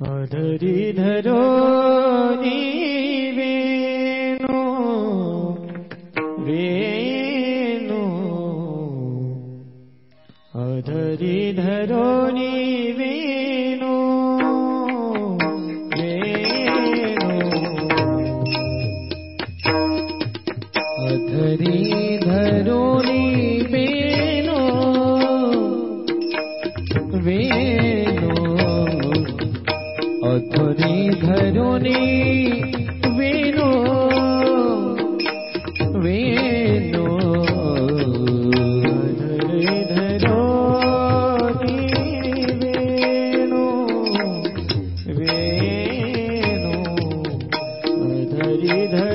മദരി ധരോ നീ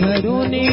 धरुनी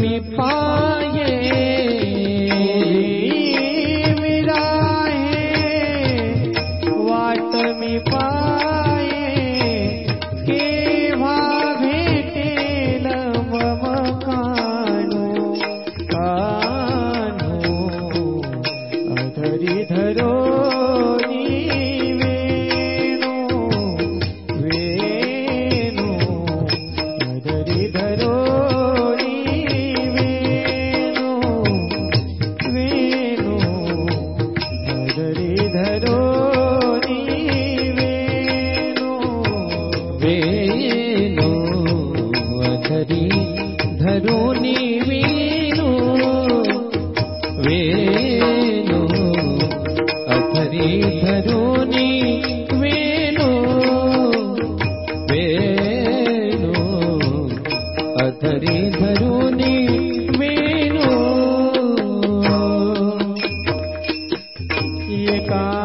में पाए का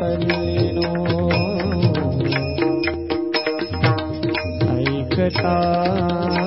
तल्लीनो ऐकता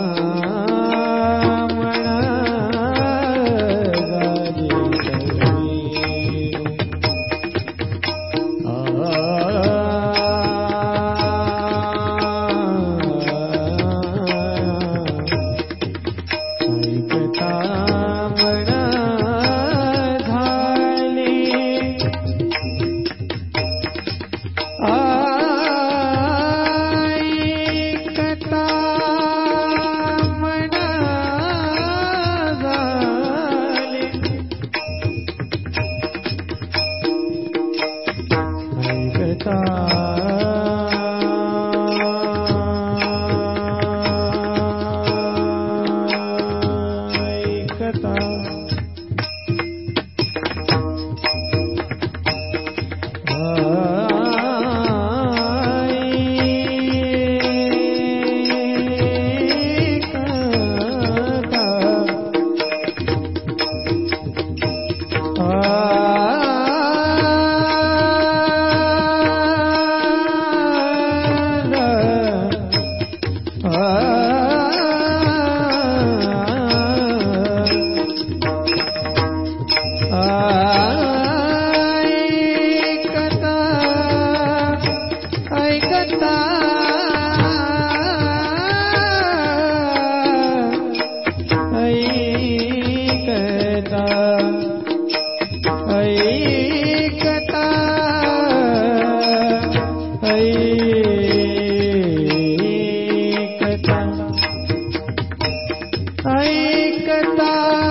ऐकता